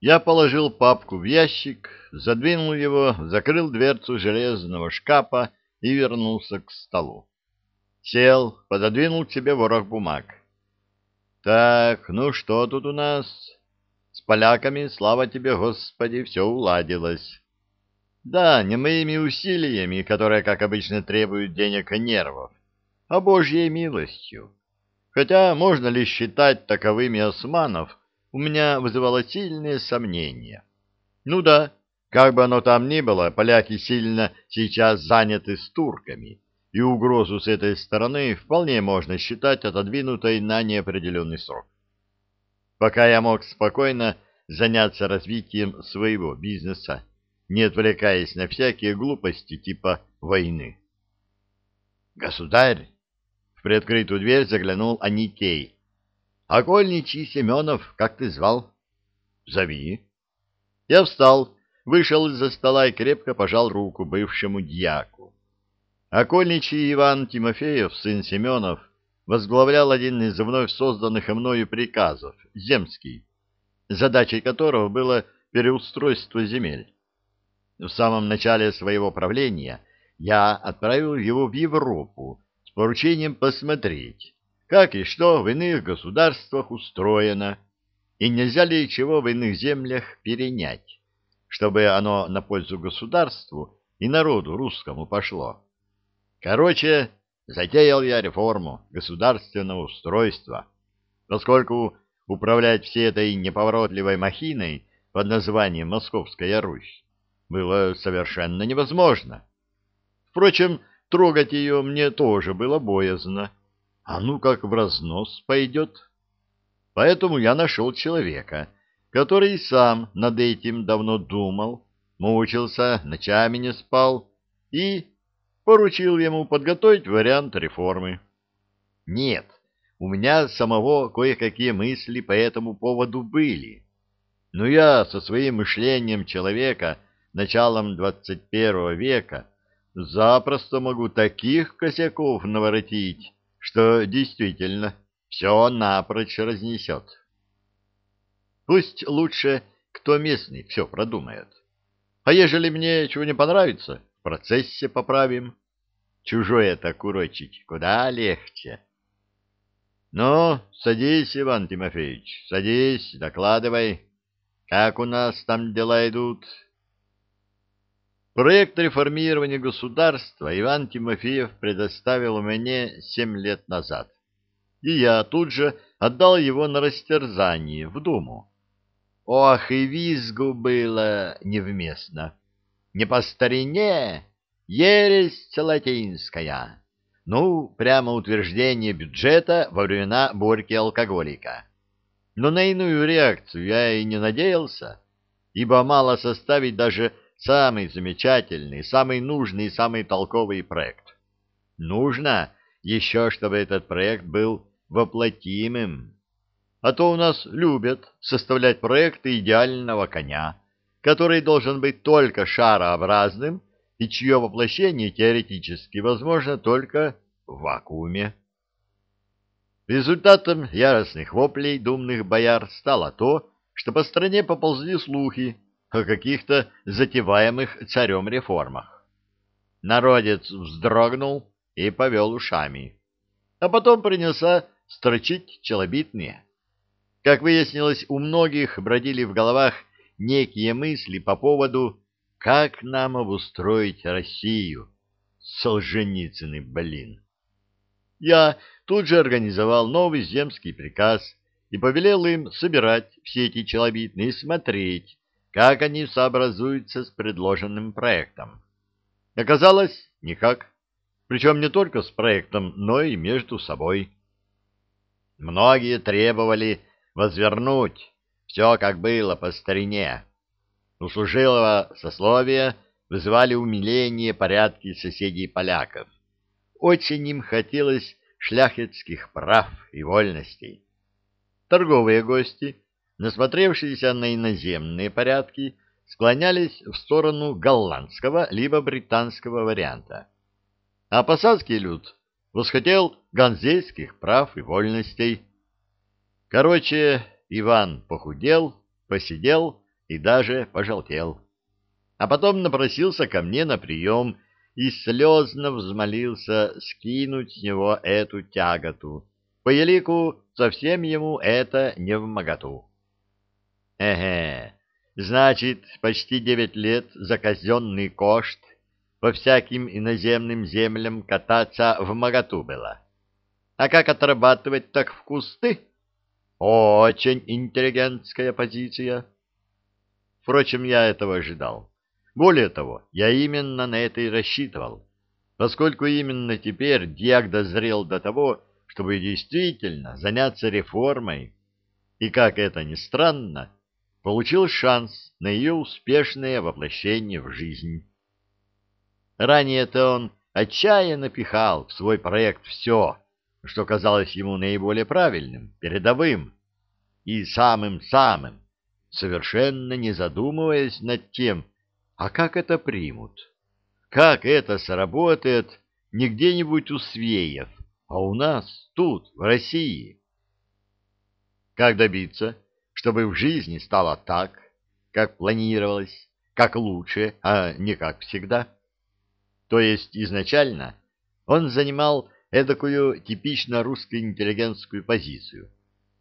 Я положил папку в ящик, задвинул его, закрыл дверцу железного шкафа и вернулся к столу. Сел, пододвинул себе ворох бумаг. Так, ну что тут у нас? С поляками, слава тебе, Господи, все уладилось. Да, не моими усилиями, которые, как обычно, требуют денег и нервов, а Божьей милостью. Хотя можно ли считать таковыми османов, у меня вызывало сильные сомнения. Ну да, как бы оно там ни было, поляки сильно сейчас заняты с турками, и угрозу с этой стороны вполне можно считать отодвинутой на неопределенный срок. Пока я мог спокойно заняться развитием своего бизнеса, не отвлекаясь на всякие глупости типа войны. «Государь!» — в приоткрытую дверь заглянул Аникей. «Окольничий Семенов, как ты звал?» «Зови». Я встал, вышел из-за стола и крепко пожал руку бывшему дьяку. Окольничий Иван Тимофеев, сын Семенов, возглавлял один из вновь созданных мною приказов, земский, задачей которого было переустройство земель. В самом начале своего правления я отправил его в Европу с поручением посмотреть, как и что в иных государствах устроено, и нельзя ли чего в иных землях перенять, чтобы оно на пользу государству и народу русскому пошло. Короче, затеял я реформу государственного устройства, поскольку управлять всей этой неповоротливой махиной под названием Московская Русь было совершенно невозможно. Впрочем, трогать ее мне тоже было боязно. А ну как в разнос пойдет. Поэтому я нашел человека, который сам над этим давно думал, мучился, ночами не спал и поручил ему подготовить вариант реформы. Нет, у меня самого кое-какие мысли по этому поводу были. Но я со своим мышлением человека началом 21 века запросто могу таких косяков наворотить, что действительно все напрочь разнесет. Пусть лучше кто местный все продумает. А ежели мне чего не понравится, в процессе поправим. Чужое-то курочить куда легче. Ну, садись, Иван Тимофеевич, садись, докладывай. Как у нас там дела идут? Проект реформирования государства Иван Тимофеев предоставил мне семь лет назад, и я тут же отдал его на растерзание в Думу. Ох, и визгу было невместно. Не по старине, ересь латинская. Ну, прямо утверждение бюджета во времена Борьки алкоголика. Но на иную реакцию я и не надеялся, ибо мало составить даже самый замечательный, самый нужный и самый толковый проект. Нужно еще, чтобы этот проект был воплотимым. А то у нас любят составлять проекты идеального коня, который должен быть только шарообразным и чье воплощение теоретически возможно только в вакууме. Результатом яростных воплей думных бояр стало то, что по стране поползли слухи о каких-то затеваемых царем реформах. Народец вздрогнул и повел ушами, а потом принялся строчить челобитные. Как выяснилось, у многих бродили в головах некие мысли по поводу «как нам обустроить Россию?» Солженицыны, блин! Я тут же организовал новый земский приказ и повелел им собирать все эти челобитные и смотреть, как они сообразуются с предложенным проектом. Оказалось, никак. Причем не только с проектом, но и между собой. Многие требовали возвернуть все, как было по старине. У служилого сословия вызывали умиление порядки соседей поляков. Очень им хотелось шляхетских прав и вольностей. Торговые гости насмотревшиеся на иноземные порядки, склонялись в сторону голландского либо британского варианта. А посадский люд восхотел ганзейских прав и вольностей. Короче, Иван похудел, посидел, и даже пожелтел. А потом напросился ко мне на прием и слезно взмолился скинуть с него эту тяготу. По елику совсем ему это не в моготу. Эге, значит, почти девять лет за казенный кошт по всяким иноземным землям кататься в моготу было. А как отрабатывать так в кусты? Очень интеллигентская позиция. Впрочем, я этого ожидал. Более того, я именно на это и рассчитывал, поскольку именно теперь Диак дозрел до того, чтобы действительно заняться реформой, и, как это ни странно, получил шанс на ее успешное воплощение в жизнь. Ранее-то он отчаянно пихал в свой проект все, что казалось ему наиболее правильным, передовым и самым-самым, совершенно не задумываясь над тем, а как это примут, как это сработает не где-нибудь у свеев, а у нас, тут, в России. Как добиться, чтобы в жизни стало так, как планировалось, как лучше, а не как всегда? То есть изначально он занимал эдакую типично русско-интеллигентскую позицию.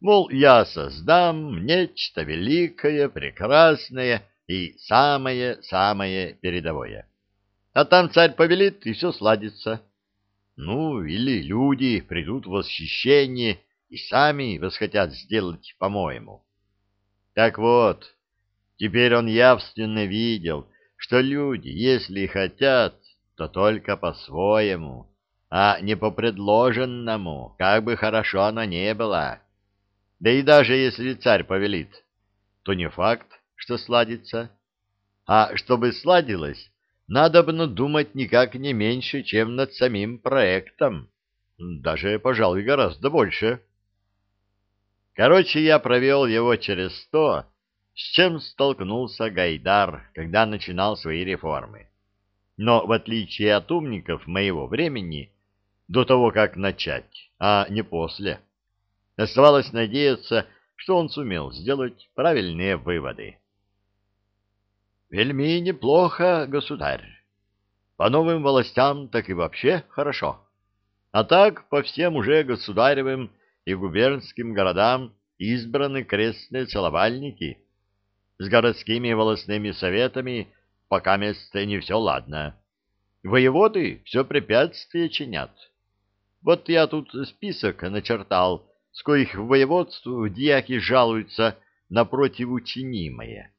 Мол, я создам нечто великое, прекрасное и самое-самое передовое. А там царь повелит, и все сладится. Ну, или люди придут в восхищение и сами восхотят сделать по-моему. Так вот, теперь он явственно видел, что люди, если хотят, то только по-своему а не по предложенному, как бы хорошо оно не было. Да и даже если царь повелит, то не факт, что сладится. А чтобы сладилось, надо бы думать никак не меньше, чем над самим проектом. Даже, пожалуй, гораздо больше. Короче, я провел его через то, с чем столкнулся Гайдар, когда начинал свои реформы. Но, в отличие от умников моего времени, до того, как начать, а не после. Оставалось надеяться, что он сумел сделать правильные выводы. «Вельми неплохо, государь. По новым властям так и вообще хорошо. А так по всем уже государевым и губернским городам избраны крестные целовальники. С городскими волосными советами пока место не все ладно. Воеводы все препятствия чинят». Вот я тут список начертал, с коих в воеводству дьяки жалуются на противоучинимое.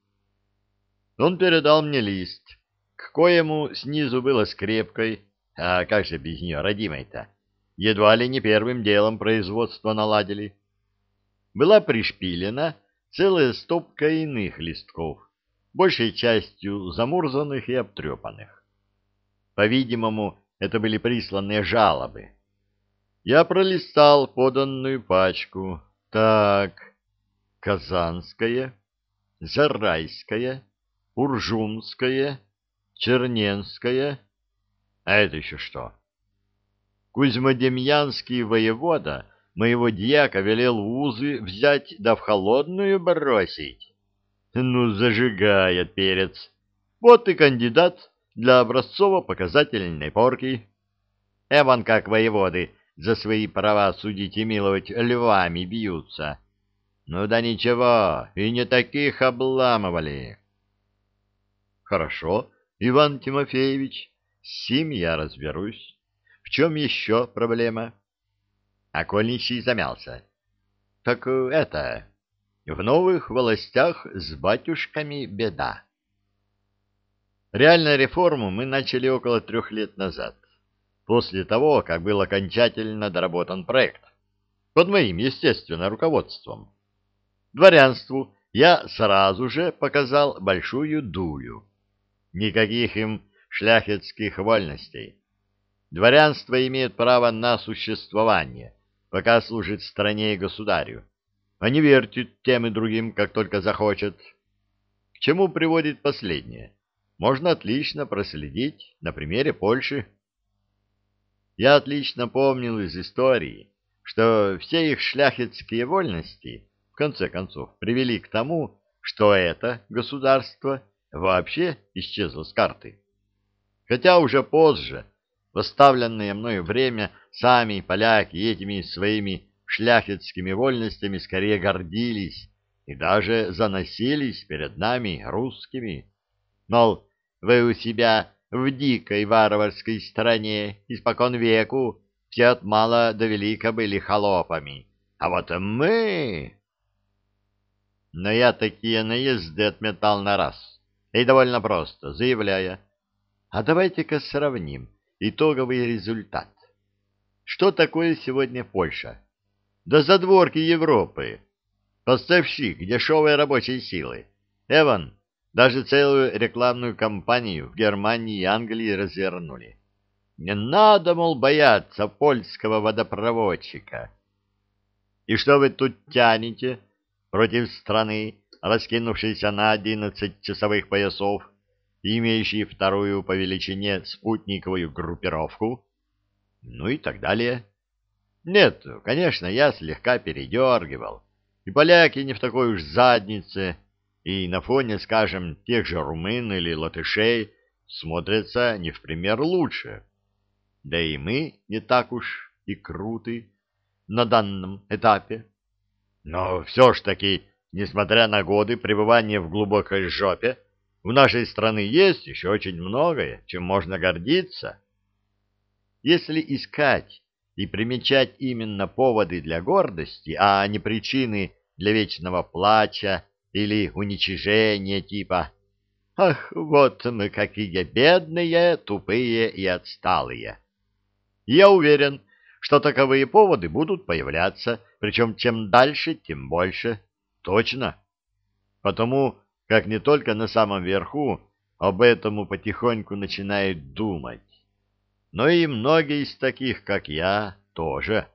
Он передал мне лист, к коему снизу было скрепкой, а как же без нее, родимой-то, едва ли не первым делом производство наладили. Была пришпилена целая стопка иных листков, большей частью замурзанных и обтрепанных. По-видимому, это были присланные жалобы. Я пролистал поданную пачку. Так, Казанская, Зарайская, Уржумская, Черненская. А это еще что? Кузьмодемьянский воевода моего дьяка велел узы взять да в холодную бросить. Ну, зажигает перец. Вот и кандидат для образцово-показательной порки. Эван как воеводы за свои права судить и миловать львами бьются. Ну да ничего, и не таких обламывали. Хорошо, Иван Тимофеевич, с сим я разберусь. В чем еще проблема? Окольничий замялся. Так это, в новых властях с батюшками беда. Реальную реформу мы начали около трех лет назад после того, как был окончательно доработан проект, под моим, естественно, руководством. Дворянству я сразу же показал большую дую. Никаких им шляхетских вольностей. Дворянство имеет право на существование, пока служит стране и государю, не вертит тем и другим, как только захочет. К чему приводит последнее? Можно отлично проследить на примере Польши. Я отлично помнил из истории, что все их шляхетские вольности, в конце концов, привели к тому, что это государство вообще исчезло с карты. Хотя уже позже, в оставленное мною время, сами поляки этими своими шляхетскими вольностями скорее гордились и даже заносились перед нами, русскими. Мол, вы у себя в дикой варварской стране испокон веку все от мала до велика были холопами, а вот мы... Но я такие наезды отметал на раз, и довольно просто, заявляя, а давайте-ка сравним итоговый результат. Что такое сегодня Польша? Да задворки Европы. Поставщик дешевой рабочей силы. Эван, даже целую рекламную кампанию в Германии и Англии развернули. Не надо, мол, бояться польского водопроводчика. И что вы тут тянете против страны, раскинувшейся на одиннадцать часовых поясов, имеющей вторую по величине спутниковую группировку? Ну и так далее. Нет, конечно, я слегка передергивал. И поляки не в такой уж заднице, и на фоне, скажем, тех же румын или латышей смотрятся не в пример лучше. Да и мы не так уж и круты на данном этапе. Но все ж таки, несмотря на годы пребывания в глубокой жопе, в нашей страны есть еще очень многое, чем можно гордиться. Если искать и примечать именно поводы для гордости, а не причины для вечного плача или уничижения типа «Ах, вот мы какие бедные, тупые и отсталые». Я уверен, что таковые поводы будут появляться, причем чем дальше, тем больше. Точно. Потому как не только на самом верху об этом потихоньку начинают думать, но и многие из таких, как я, тоже.